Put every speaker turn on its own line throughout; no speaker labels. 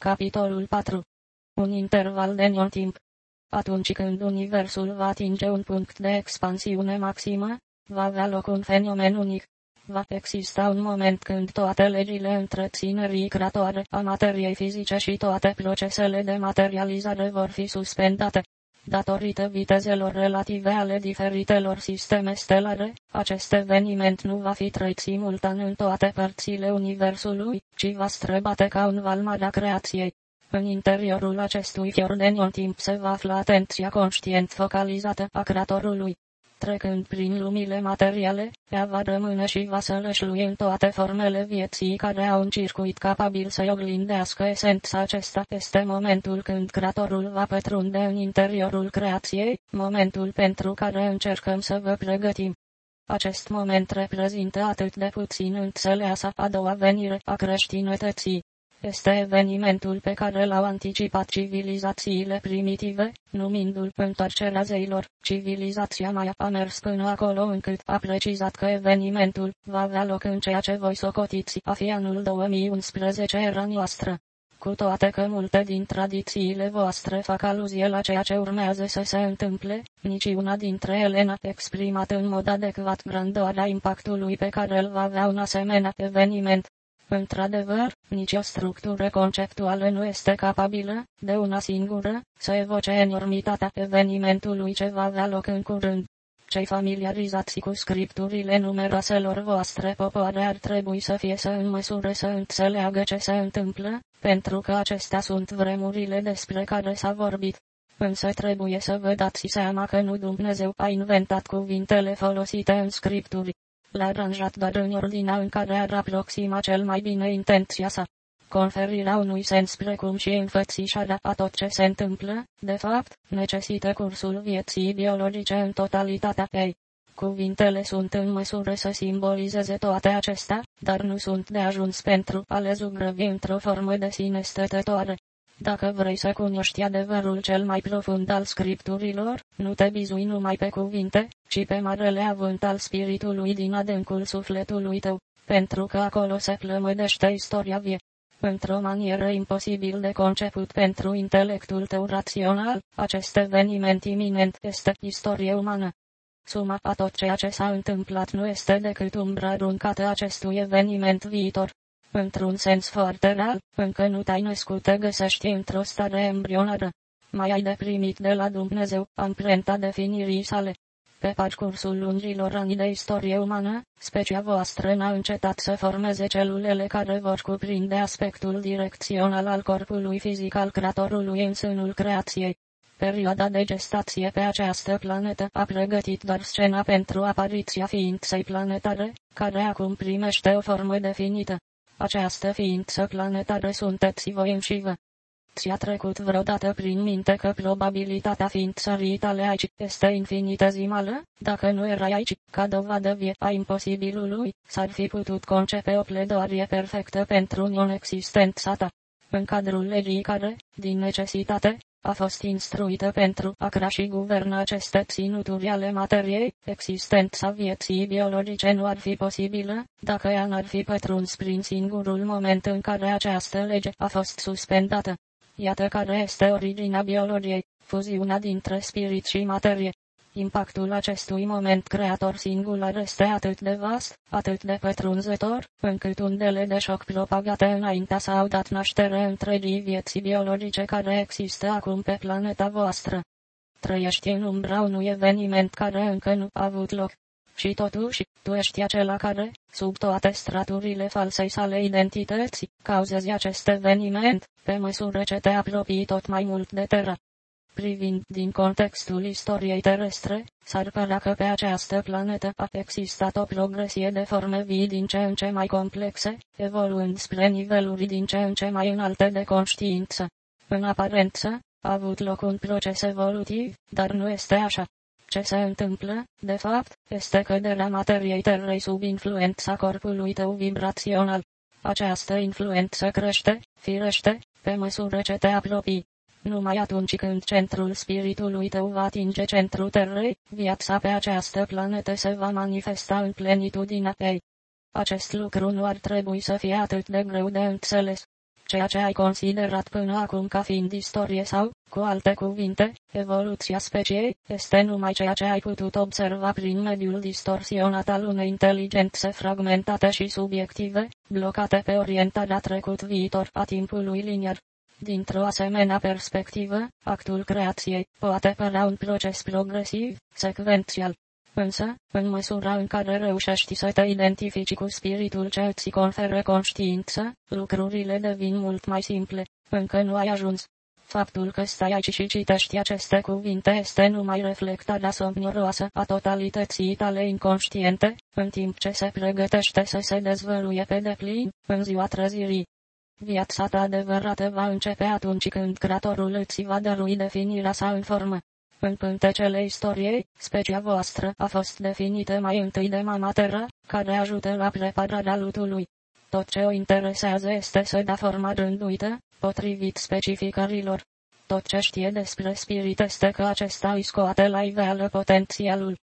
Capitolul 4 Un interval de non-timp Atunci când Universul va atinge un punct de expansiune maximă, va avea loc un fenomen unic. Va exista un moment când toate legile întreținerii creatoare a materiei fizice și toate procesele de materializare vor fi suspendate. Datorită vitezelor relative ale diferitelor sisteme stelare, acest eveniment nu va fi trăit simultan în toate părțile Universului, ci va străbate ca un val mare a creației. În interiorul acestui fior de non-timp se va afla atenția conștient focalizată a Creatorului. Trecând prin lumile materiale, ea va rămâne și va sălășlui în toate formele vieții care au un circuit capabil să-i oglindească esența acesta. Este momentul când Creatorul va pătrunde în interiorul creației, momentul pentru care încercăm să vă pregătim. Acest moment reprezintă atât de puțin înțeleasa a doua venire a creștinătății. Este evenimentul pe care l-au anticipat civilizațiile primitive, numindu-l întoarcerea zeilor. Civilizația mai a mers până acolo încât a precizat că evenimentul va avea loc în ceea ce voi socotiți a fi anul 2011 era noastră. Cu toate că multe din tradițiile voastre fac aluzie la ceea ce urmează să se întâmple, niciuna dintre ele n-a exprimat în mod adecvat grandoarea impactului pe care îl va avea un asemenea eveniment. Într-adevăr, nicio structură conceptuală nu este capabilă, de una singură, să evoce enormitatea evenimentului ce va avea loc în curând. Cei familiarizați cu scripturile numeroaselor voastre popoare ar trebui să fie să în măsură să înțeleagă ce se întâmplă, pentru că acestea sunt vremurile despre care s-a vorbit. Însă trebuie să vă dați seama că nu Dumnezeu a inventat cuvintele folosite în scripturi l-a aranjat doar în ordinea în care ar aproxima cel mai bine intenția sa. Conferirea unui sens precum și înfățișarea a tot ce se întâmplă, de fapt, necesită cursul vieții biologice în totalitatea ei. Cuvintele sunt în măsură să simbolizeze toate acestea, dar nu sunt de ajuns pentru a le zugrăvi într-o formă de sine stătătoare. Dacă vrei să cunoști adevărul cel mai profund al scripturilor, nu te bizui numai pe cuvinte, ci pe marele avânt al spiritului din adâncul sufletului tău, pentru că acolo se plămădește istoria vie. Într-o manieră imposibil de conceput pentru intelectul tău rațional, acest eveniment iminent este istorie umană. Suma a tot ceea ce s-a întâmplat nu este decât umbra aruncată acestui eveniment viitor. Într-un sens foarte real, încă nu te-ai născut te găsești într-o stare embrionară. Mai ai deprimit de la Dumnezeu amprenta definirii sale. Pe parcursul lungilor ani de istorie umană, specia voastră n-a încetat să formeze celulele care vor cuprinde aspectul direcțional al corpului fizic al creatorului în sânul creației. Perioada de gestație pe această planetă a pregătit doar scena pentru apariția ființei planetare, care acum primește o formă definită. Această ființă planetară sunteți voi înșivă. Ți-a trecut vreodată prin minte că probabilitatea ființării tale aici este infinitezimală? Dacă nu erai aici, ca dovadă vie a imposibilului, s-ar fi putut concepe o pledoarie perfectă pentru non-existența ta. În cadrul legii care, din necesitate, a fost instruită pentru a crea și guverna aceste ținuturi ale materiei, existența vieții biologice nu ar fi posibilă, dacă ea n-ar fi pătruns prin singurul moment în care această lege a fost suspendată. Iată care este originea biologiei, fuziunea dintre spirit și materie. Impactul acestui moment creator singular este atât de vast, atât de pătrunzător, încât undele de șoc propagate înaintea s-au dat naștere întregii vieții biologice care există acum pe planeta voastră. Trăiești în umbra unui eveniment care încă nu a avut loc. Și totuși, tu ești acela care, sub toate straturile falsei sale identități, cauzezi acest eveniment, pe măsură ce te apropii tot mai mult de terra privind din contextul istoriei terestre, s-ar părea că pe această planetă a existat o progresie de forme vii din ce în ce mai complexe, evoluând spre niveluri din ce în ce mai înalte de conștiință. În aparență, a avut loc un proces evolutiv, dar nu este așa. Ce se întâmplă, de fapt, este căderea materiei terrei sub influența corpului tău vibrațional. Această influență crește, firește, pe măsură ce te apropii numai atunci când centrul spiritului tău va atinge centrul terrei, viața pe această planetă se va manifesta în plenitudinea ei. Acest lucru nu ar trebui să fie atât de greu de înțeles. ceea ce ai considerat până acum ca fiind istorie sau, cu alte cuvinte, evoluția speciei, este numai ceea ce ai putut observa prin mediul distorsionat al unei inteligențe fragmentate și subiective, blocate pe orientarea trecut-viitor a timpului liniar. Dintr-o asemenea perspectivă, actul creației poate părea un proces progresiv, secvențial, Însă, în măsura în care reușești să te identifici cu spiritul ce îți conferă conștiință, lucrurile devin mult mai simple. Încă nu ai ajuns. Faptul că stai aici și citești aceste cuvinte este numai reflectarea somnoroasă a totalității tale inconștiente, în timp ce se pregătește să se dezvăluie pe deplin, în ziua trezirii. Viața ta adevărată va începe atunci când Creatorul îți va dărui definirea sa în formă. În pântecele istoriei, specia voastră a fost definită mai întâi de mama Terra, care ajută la prepararea lutului. Tot ce o interesează este să da forma rânduită, potrivit specificărilor. Tot ce știe despre spirit este că acesta îi scoate la iveală potențialul.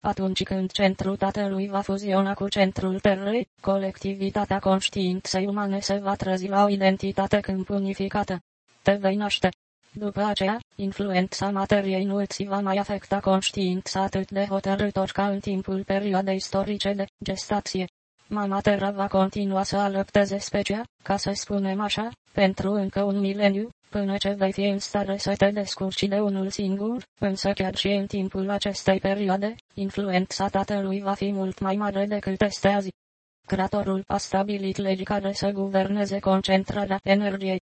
Atunci când centrul tatălui va fuziona cu centrul terrei, colectivitatea conștiinței umane se va trezi la o identitate când unificată. Te vei naște. După aceea, influența materiei nu îți va mai afecta conștiința atât de hotărâtor ca în timpul perioadei istorice de gestație. Mama Terra va continua să alăpteze specia, ca să spunem așa, pentru încă un mileniu, până ce vei fi în stare să te descurci de unul singur, însă chiar și în timpul acestei perioade, influența tatălui va fi mult mai mare decât este azi. Creatorul a stabilit legi care să guverneze concentrarea energiei.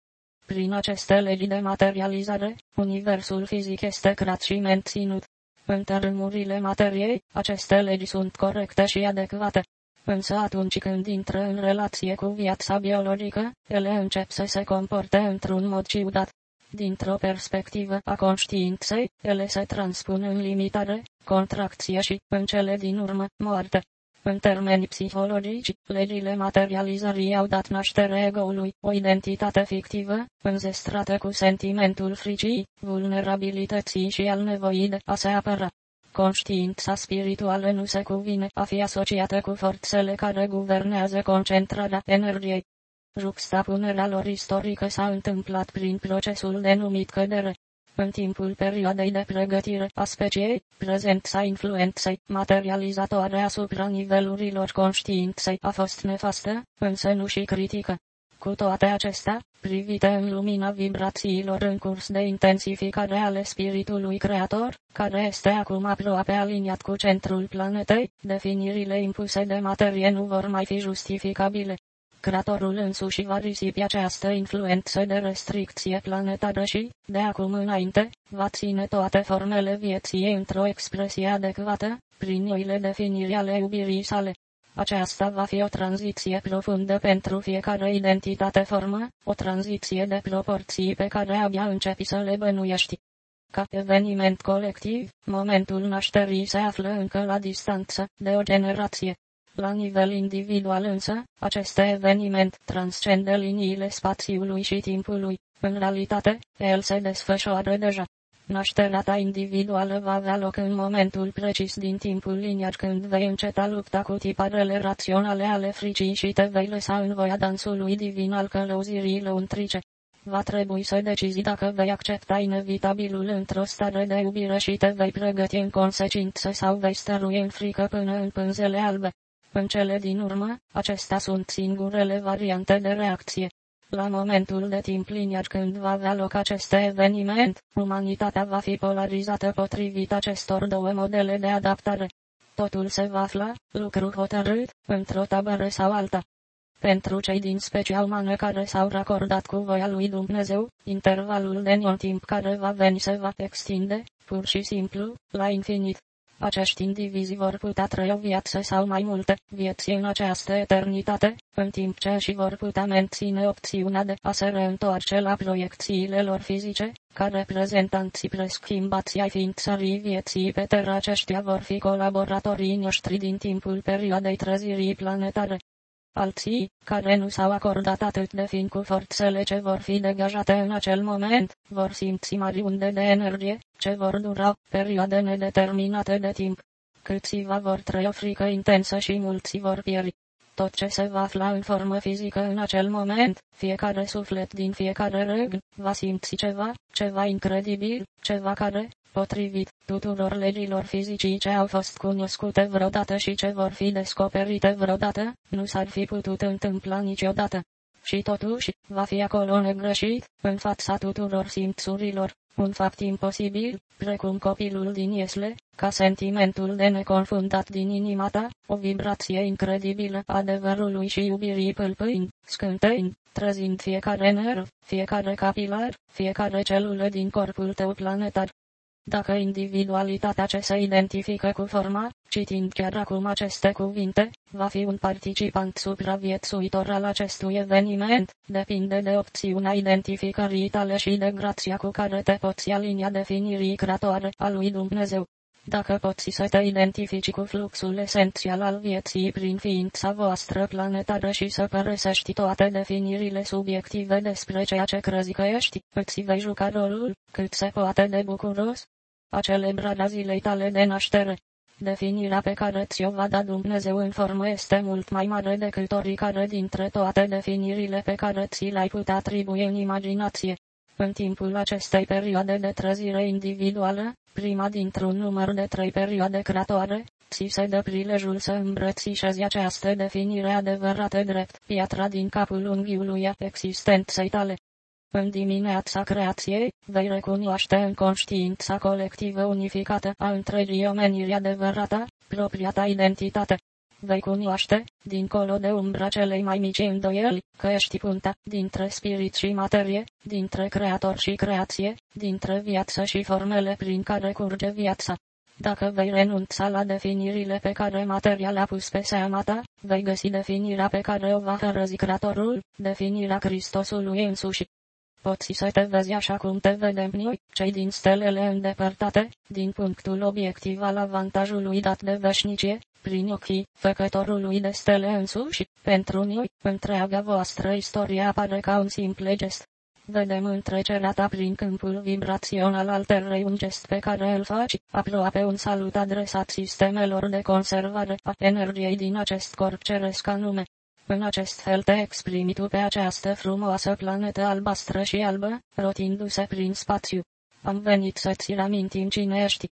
Prin aceste legi de materializare, universul fizic este creat și menținut. În tărâmurile materiei, aceste legi sunt corecte și adecvate. Însă atunci când intră în relație cu viața biologică, ele încep să se comporte într-un mod ciudat. Dintr-o perspectivă a conștiinței, ele se transpun în limitare, contracție și, în cele din urmă, moarte. În termeni psihologici, legile materializării au dat naștere egoului, o identitate fictivă, înzestrată cu sentimentul fricii, vulnerabilității și al nevoii de a se apăra. Conștiința spirituală nu se cuvine a fi asociată cu forțele care guvernează concentrarea energiei. Juxtapunerea lor istorică s-a întâmplat prin procesul denumit cădere. În timpul perioadei de pregătire a speciei, prezența influenței materializatoare asupra nivelurilor conștiinței a fost nefastă, însă nu și critică. Cu toate acestea, privite în lumina vibrațiilor în curs de intensificare ale spiritului creator, care este acum aproape aliniat cu centrul planetei, definirile impuse de materie nu vor mai fi justificabile. Creatorul însuși va risipi această influență de restricție planetară și, de acum înainte, va ține toate formele vieții într-o expresie adecvată, prin noile definiri ale iubirii sale. Aceasta va fi o tranziție profundă pentru fiecare identitate formă, o tranziție de proporții pe care abia începi să le bănuiești. Ca eveniment colectiv, momentul nașterii se află încă la distanță de o generație. La nivel individual însă, acest eveniment transcende liniile spațiului și timpului. În realitate, el se desfășoară deja. Nașterea ta individuală va avea loc în momentul precis din timpul liniar când vei înceta lupta cu tiparele raționale ale fricii și te vei lăsa în voia dansului divin al călăuzirii lăuntrice. Va trebui să decizi dacă vei accepta inevitabilul într-o stare de iubire și te vei pregăti în consecință sau vei stărui în frică până în pânzele albe. În cele din urmă, acestea sunt singurele variante de reacție. La momentul de timp liniar când va avea loc acest eveniment, umanitatea va fi polarizată potrivit acestor două modele de adaptare. Totul se va afla, lucru hotărât, într-o tabără sau alta. Pentru cei din specia umană care s-au racordat cu voia lui Dumnezeu, intervalul de non-timp care va veni se va extinde, pur și simplu, la infinit. Acești indivizi vor putea trăi o viață sau mai multe vieți în această eternitate, în timp ce și vor putea menține opțiunea de a se reîntoarce la proiecțiile lor fizice, ca reprezentanții preschimbați ai ființării vieții pe terra aceștia vor fi colaboratorii noștri din timpul perioadei trezirii planetare. Alții, care nu s-au acordat atât de fin cu forțele ce vor fi degajate în acel moment, vor simți mari unde de energie, ce vor dura perioade nedeterminate de timp. Câțiva vor trăi o frică intensă și mulți vor pieri. Tot ce se va afla în formă fizică în acel moment, fiecare suflet din fiecare reg, va simți ceva, ceva incredibil, ceva care, potrivit tuturor legilor fizicii ce au fost cunoscute vreodată și ce vor fi descoperite vreodată, nu s-ar fi putut întâmpla niciodată. Și totuși, va fi acolo negreșit, în fața tuturor simțurilor, un fapt imposibil, precum copilul din Iesle, ca sentimentul de neconfundat din inima ta, o vibrație incredibilă adevărului și iubirii pâlpâind, scânteind, trezind fiecare nerv, fiecare capilar, fiecare celulă din corpul tău planetar. Dacă individualitatea ce se identifică cu forma, citind chiar acum aceste cuvinte, va fi un participant supraviețuitor al acestui eveniment, depinde de opțiunea identificării tale și de grația cu care te poți alinia definirii creatoare a lui Dumnezeu. Dacă poți să te identifici cu fluxul esențial al vieții prin ființa voastră planetară și să părăsești toate definirile subiective despre ceea ce crezi că ești, îți vei juca rolul, cât se poate de bucuros, a celebrarea zilei tale de naștere. Definirea pe care ți-o va da Dumnezeu în formă este mult mai mare decât oricare dintre toate definirile pe care ți le-ai putea atribui în imaginație. În timpul acestei perioade de trezire individuală, prima dintr-un număr de trei perioade creatoare, ți se dă prilejul să îmbrățișezi această definire adevărată drept piatra din capul unghiului existenței tale. În dimineața creației, vei recunoaște în conștiința colectivă unificată a întregii omeniri adevărată, propria ta identitate. Vei cunoaște, dincolo de umbra celei mai mici îndoieli, că ești punta dintre spirit și materie, dintre creator și creație, dintre viață și formele prin care curge viața. Dacă vei renunța la definirile pe care materia le-a pus pe seama ta, vei găsi definirea pe care o va hărăzi Creatorul, definirea Hristosului însuși. Poți să te vezi așa cum te vedem noi, cei din stelele îndepărtate, din punctul obiectiv al avantajului dat de veșnicie, prin ochii făcătorului de stele însuși, pentru noi, întreaga voastră istorie apare ca un simplu gest. Vedem întrecerea ta prin câmpul vibrațional al terrei un gest pe care îl faci, aproape un salut adresat sistemelor de conservare a energiei din acest corp ceresc anume. În acest fel te exprimi tu pe această frumoasă planetă albastră și albă, rotindu-se prin spațiu. Am venit să-ți amintim cine ești,